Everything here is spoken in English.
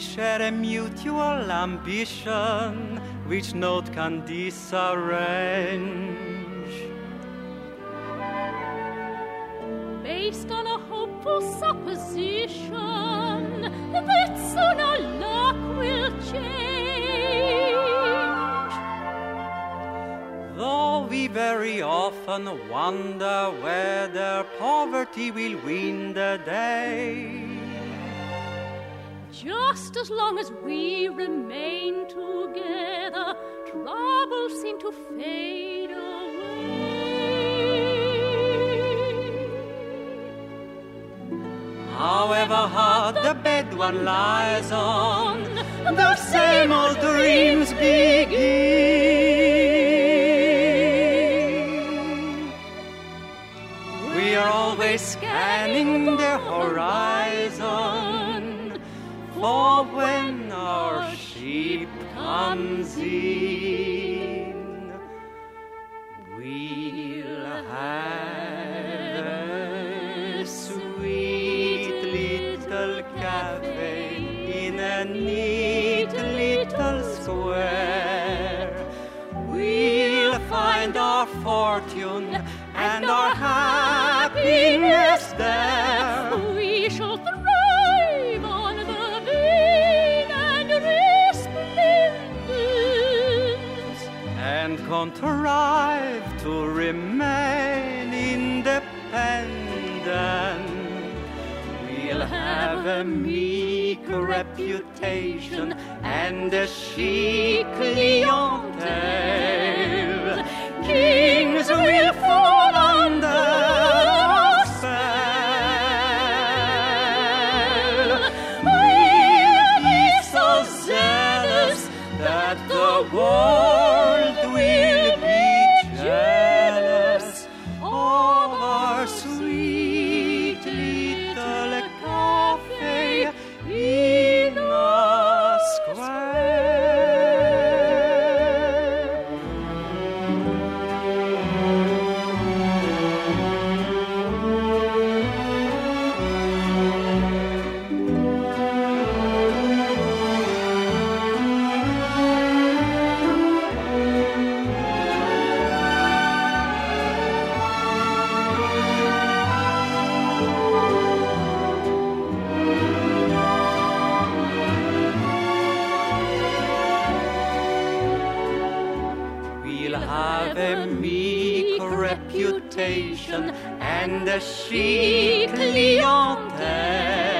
share a mutual ambition which note can disarrange. Based on a hopeful supposition that soon our luck will change. Though we very often wonder whether poverty will win the day. Just as long as we remain together, troubles seem to fade away. However hard the bed one lies on, the same old dreams begin. We are always scanning the horizon for when our ship comes in. We'll have a sweet little cafe in a neat little square. We'll find our fortune and our happiness there. Contrive to remain independent. We'll have a meek reputation and a chic clientele. Kings will fall under our spell. We'll be so zealous that the world Have a meek reputation and a chic clientele.